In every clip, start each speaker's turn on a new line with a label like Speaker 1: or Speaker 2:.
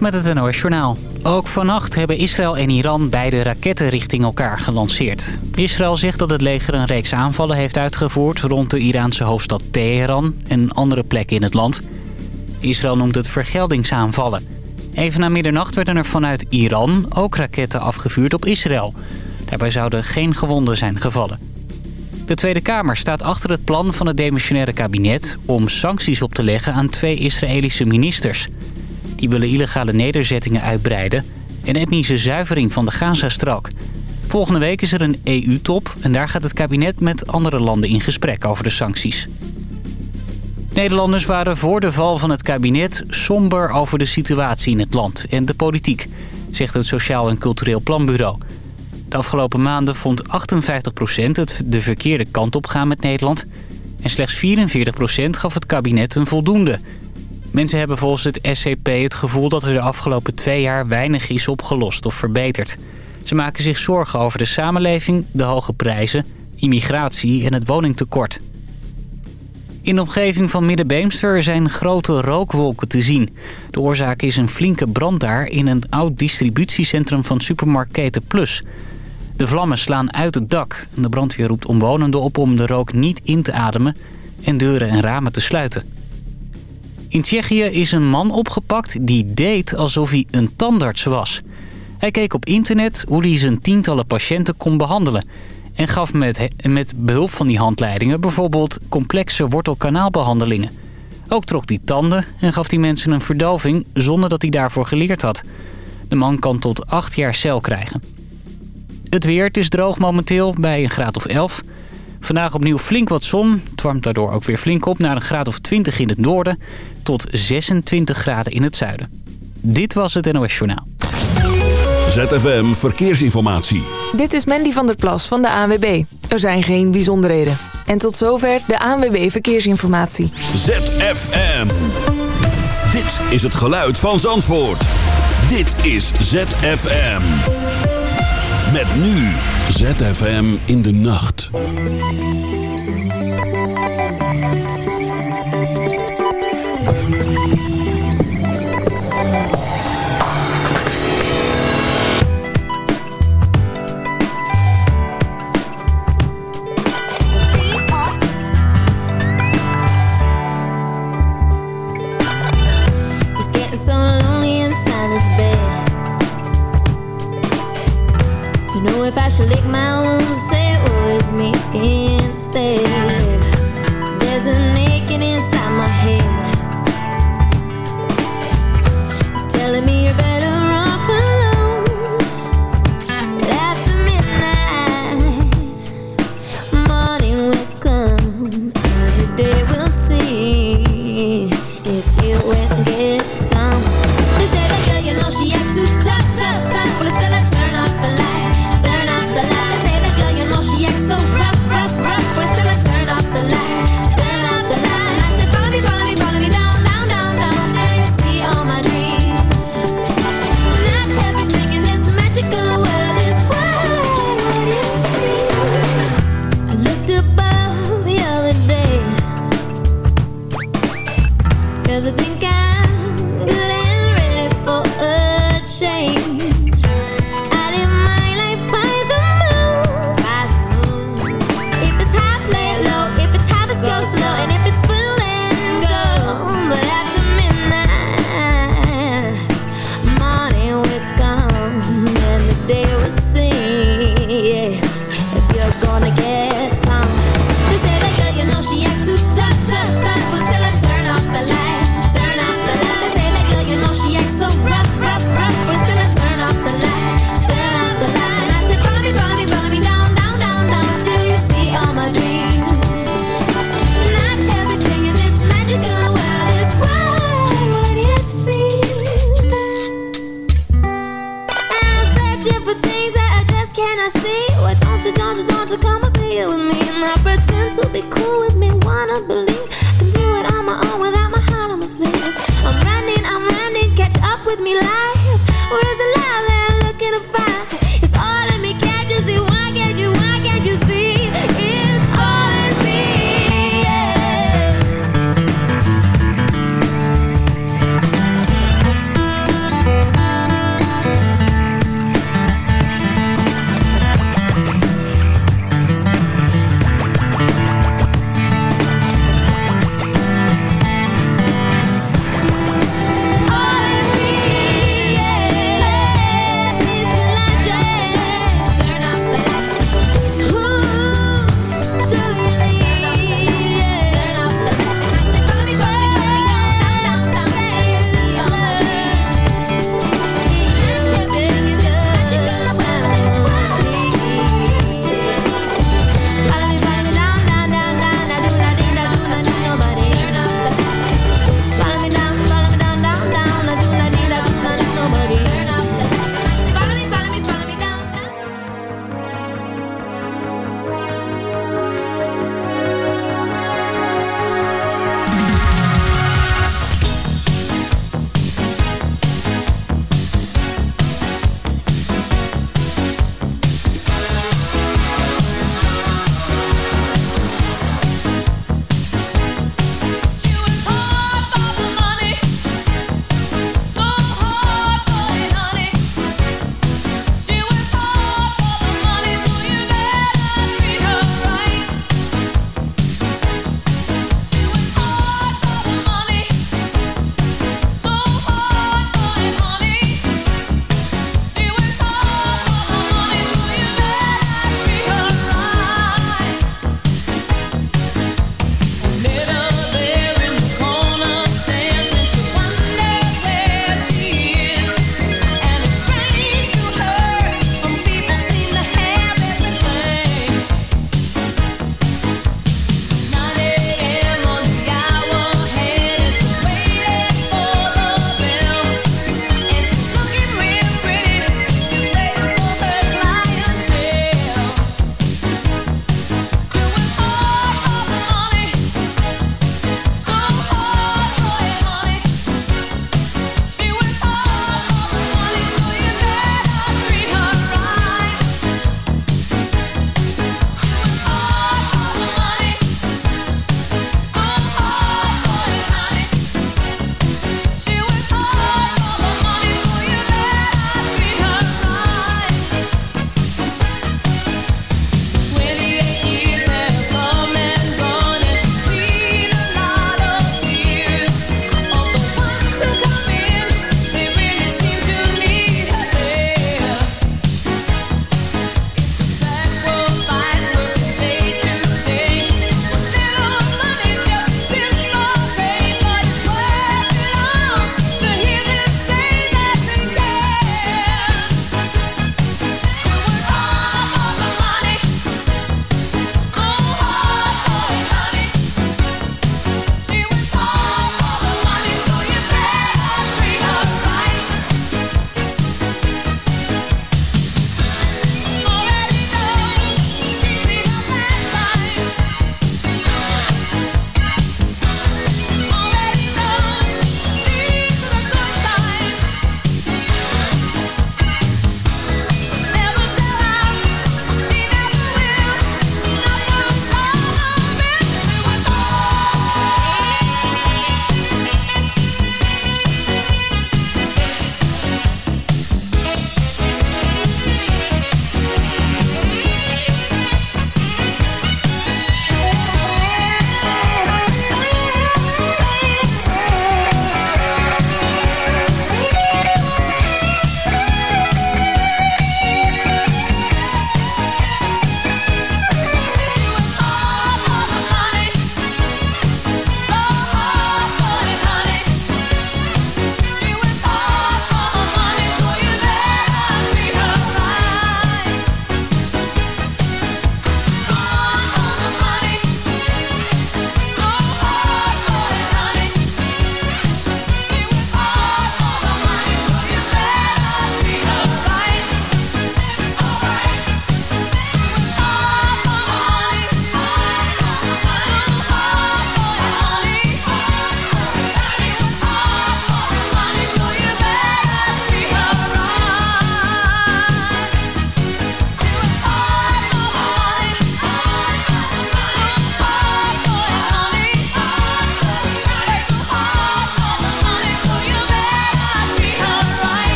Speaker 1: Met het NOS Journaal. Ook vannacht hebben Israël en Iran beide raketten richting elkaar gelanceerd. Israël zegt dat het leger een reeks aanvallen heeft uitgevoerd... rond de Iraanse hoofdstad Teheran en andere plekken in het land. Israël noemt het vergeldingsaanvallen. Even na middernacht werden er vanuit Iran ook raketten afgevuurd op Israël. Daarbij zouden geen gewonden zijn gevallen. De Tweede Kamer staat achter het plan van het demissionaire kabinet... om sancties op te leggen aan twee Israëlische ministers. Die willen illegale nederzettingen uitbreiden... en etnische zuivering van de Gazastrook. Volgende week is er een EU-top... en daar gaat het kabinet met andere landen in gesprek over de sancties. Nederlanders waren voor de val van het kabinet somber over de situatie in het land en de politiek, zegt het Sociaal en Cultureel Planbureau. De afgelopen maanden vond 58% het de verkeerde kant op gaan met Nederland... en slechts 44% gaf het kabinet een voldoende. Mensen hebben volgens het SCP het gevoel dat er de afgelopen twee jaar weinig is opgelost of verbeterd. Ze maken zich zorgen over de samenleving, de hoge prijzen, immigratie en het woningtekort. In de omgeving van Middenbeemster zijn grote rookwolken te zien. De oorzaak is een flinke brand daar in een oud distributiecentrum van supermarktketen Plus... De vlammen slaan uit het dak. De brandweer roept omwonenden op om de rook niet in te ademen en deuren en ramen te sluiten. In Tsjechië is een man opgepakt die deed alsof hij een tandarts was. Hij keek op internet hoe hij zijn tientallen patiënten kon behandelen... en gaf met, met behulp van die handleidingen bijvoorbeeld complexe wortelkanaalbehandelingen. Ook trok hij tanden en gaf die mensen een verdoving zonder dat hij daarvoor geleerd had. De man kan tot acht jaar cel krijgen. Het weer, het is droog momenteel bij een graad of 11. Vandaag opnieuw flink wat zon. Het warmt daardoor ook weer flink op naar een graad of 20 in het noorden... tot 26 graden in het zuiden. Dit was het NOS Journaal.
Speaker 2: ZFM Verkeersinformatie.
Speaker 3: Dit is Mandy van der Plas van de ANWB. Er zijn geen bijzonderheden. En tot zover de ANWB Verkeersinformatie.
Speaker 2: ZFM. Dit is het geluid van Zandvoort. Dit is ZFM. Met nu ZFM in de nacht.
Speaker 4: If I should lick my wounds or say it was me instead. There's an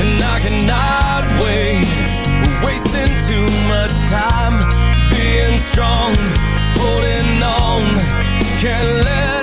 Speaker 4: And I cannot
Speaker 5: wait. We're wasting too much time Being strong Holding on. Can't let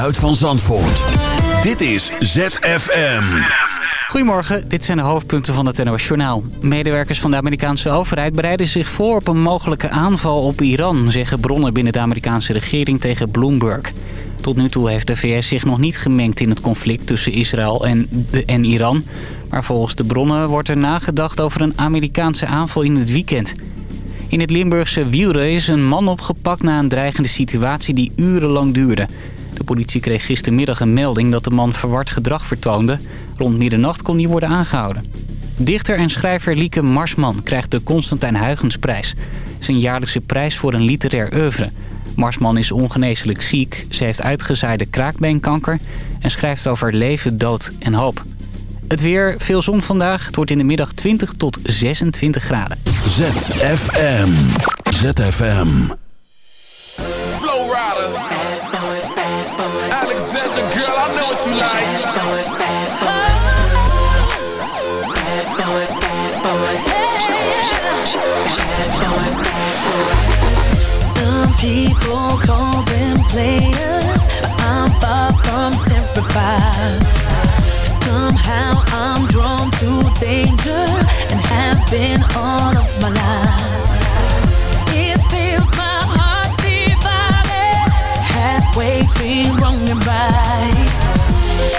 Speaker 2: geluid van Zandvoort. Dit is ZFM.
Speaker 1: Goedemorgen, dit zijn de hoofdpunten van het NOS Journaal. Medewerkers van de Amerikaanse overheid bereiden zich voor op een mogelijke aanval op Iran... zeggen bronnen binnen de Amerikaanse regering tegen Bloomberg. Tot nu toe heeft de VS zich nog niet gemengd in het conflict tussen Israël en, de, en Iran. Maar volgens de bronnen wordt er nagedacht over een Amerikaanse aanval in het weekend. In het Limburgse Wieren is een man opgepakt na een dreigende situatie die urenlang duurde. De politie kreeg gistermiddag een melding dat de man verward gedrag vertoonde. Rond middernacht kon hij worden aangehouden. Dichter en schrijver Lieke Marsman krijgt de Constantijn Huygensprijs. Zijn jaarlijkse prijs voor een literair oeuvre. Marsman is ongeneeslijk ziek. Ze heeft uitgezaaide kraakbeenkanker en schrijft over leven, dood en hoop. Het weer, veel zon vandaag. Het wordt in de middag 20 tot 26 graden.
Speaker 2: ZFM. ZFM.
Speaker 6: what you like.
Speaker 7: Bad boys, bad boys. Bad boys, bad boys. Bad boys, bad boys. Some people call them players, but I'm far from terrified. Somehow I'm drawn to danger and have been all of my life. It feels my halfway between wrong and right.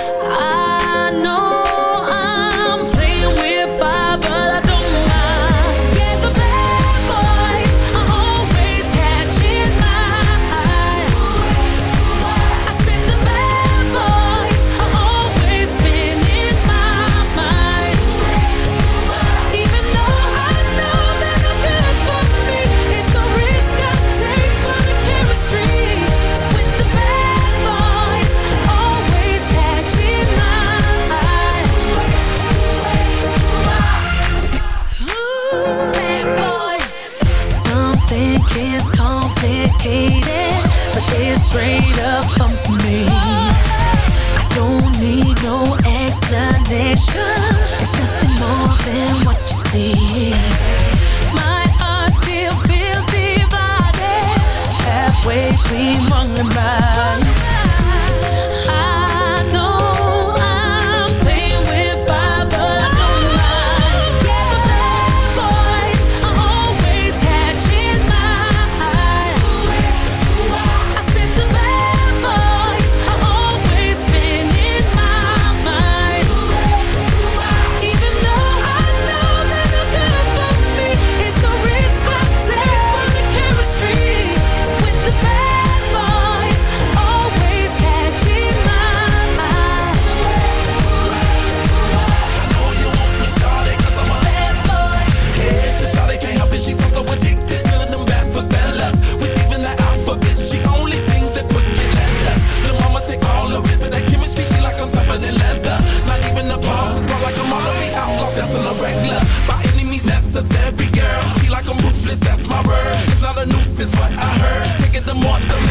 Speaker 7: my word. It's not a noose, it's what I heard. Taking
Speaker 8: them off the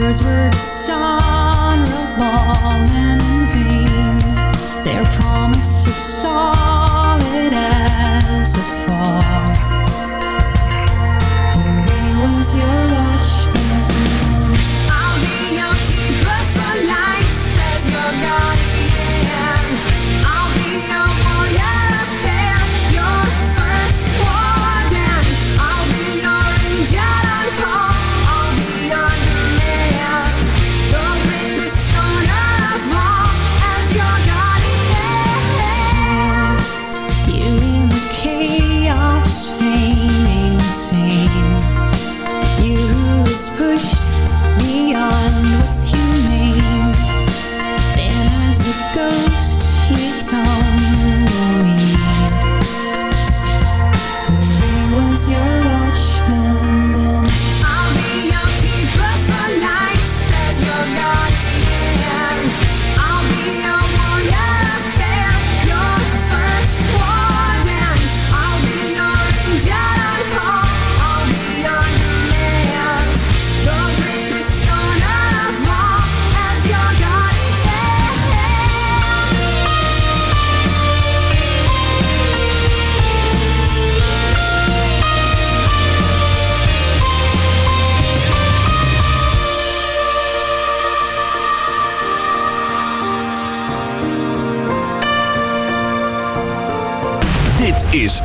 Speaker 9: words were dishonorable and in
Speaker 7: vain. Their promise is solid as a fog. Where was your